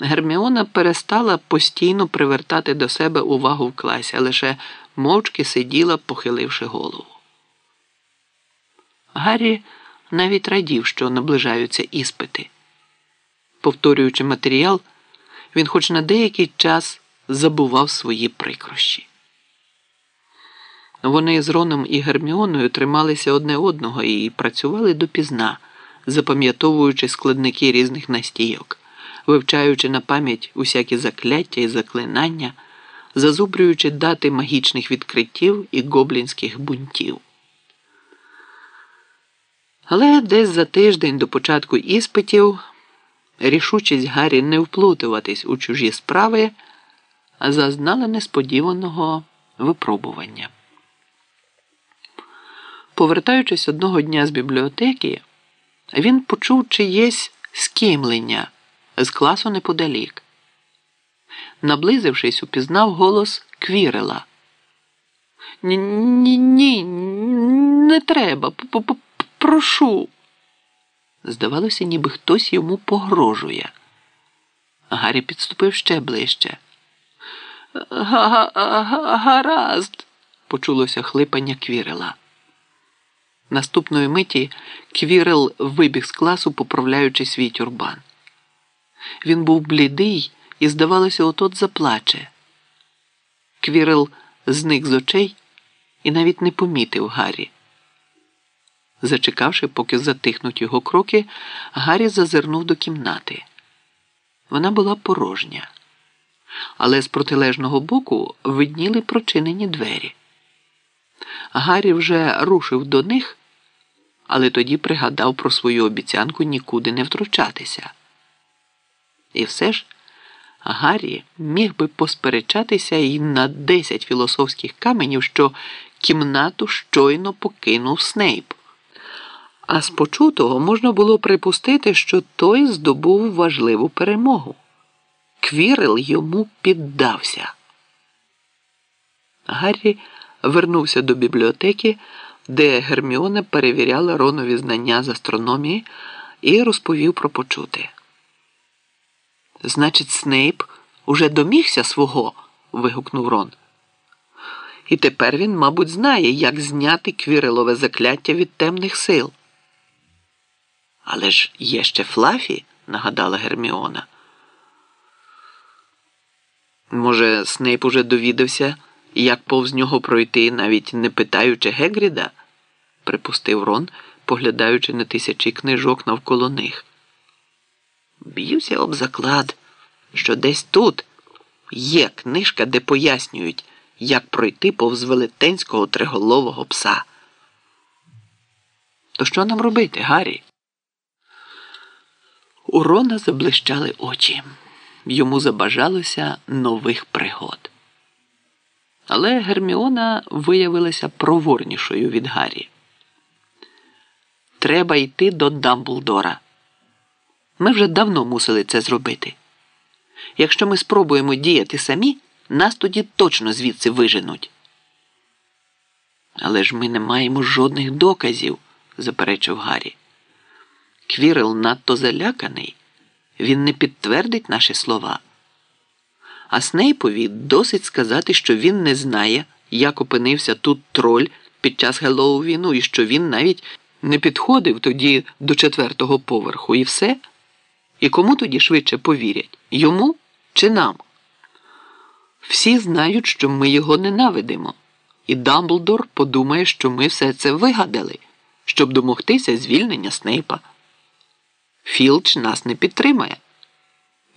Герміона перестала постійно привертати до себе увагу в класі, а лише мовчки сиділа, похиливши голову. Гаррі навіть радів, що наближаються іспити. Повторюючи матеріал, він хоч на деякий час забував свої прикрощі. Вони з Роном і Герміоною трималися одне одного і працювали допізна, запам'ятовуючи складники різних настійок, вивчаючи на пам'ять усякі закляття і заклинання, зазубрюючи дати магічних відкриттів і гоблінських бунтів. Але десь за тиждень до початку іспитів рішучість Гаррі не вплутуватись у чужі справи зазнала несподіваного випробування. Повертаючись одного дня з бібліотеки, він почув чиєсь скімлення з класу неподалік. Наблизившись, упізнав голос Квірела. Ні, ні, ні, не треба. Прошу. Здавалося, ніби хтось йому погрожує. Гаррі підступив ще ближче. Гаразд, почулося хлипання Квірела. Наступної миті Квірел вибіг з класу, поправляючи свій тюрбан. Він був блідий і, здавалося, отот заплаче. Квірел зник з очей і навіть не помітив Гаррі. Зачекавши, поки затихнуть його кроки, Гаррі зазирнув до кімнати. Вона була порожня, але з протилежного боку видніли прочинені двері. Гаррі вже рушив до них, але тоді пригадав про свою обіцянку нікуди не втручатися. І все ж Гаррі міг би посперечатися і на десять філософських каменів, що кімнату щойно покинув Снейп. А з почутого можна було припустити, що той здобув важливу перемогу. Квірел йому піддався. Гаррі вернувся до бібліотеки, де Герміона перевіряла Ронові знання з астрономії і розповів про почуте. Значить, Снейп уже домігся свого. вигукнув Рон. І тепер він, мабуть, знає, як зняти квірелове закляття від темних сил. Але ж є ще Флафі, нагадала Герміона. Може, Снейп уже довідався, як повз нього пройти, навіть не питаючи Гегріда, припустив Рон, поглядаючи на тисячі книжок навколо них. Б'юся об заклад, що десь тут є книжка, де пояснюють, як пройти повз велетенського триголового пса. То що нам робити, Гаррі? У Рона заблищали очі. Йому забажалося нових пригод. Але Герміона виявилася проворнішою від Гаррі. Треба йти до Дамблдора. Ми вже давно мусили це зробити. Якщо ми спробуємо діяти самі, нас тоді точно звідси виженуть. Але ж ми не маємо жодних доказів, заперечив Гаррі. Квірел надто заляканий, він не підтвердить наші слова. А Снейпові досить сказати, що він не знає, як опинився тут троль під час Геловіну і що він навіть не підходив тоді до четвертого поверху, і все. І кому тоді швидше повірять? Йому чи нам? Всі знають, що ми його ненавидимо, і Дамблдор подумає, що ми все це вигадали, щоб домогтися звільнення Снейпа. Філч нас не підтримає.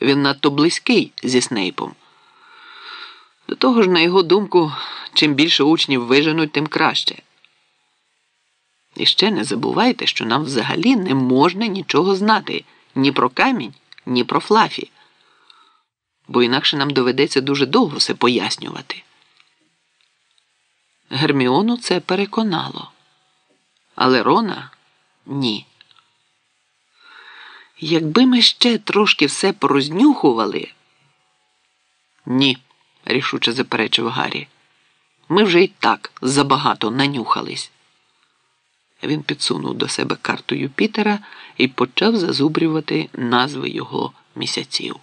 Він надто близький зі Снейпом. До того ж, на його думку, чим більше учнів виженуть, тим краще. І ще не забувайте, що нам взагалі не можна нічого знати ні про камінь, ні про флафі. Бо інакше нам доведеться дуже довго все пояснювати. Герміону це переконало, але Рона ні. Якби ми ще трошки все порознюхували. Ні, рішуче заперечив Гаррі. Ми вже й так забагато нанюхались. Він підсунув до себе карту Юпітера і почав зазубрювати назви його місяців.